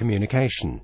communication.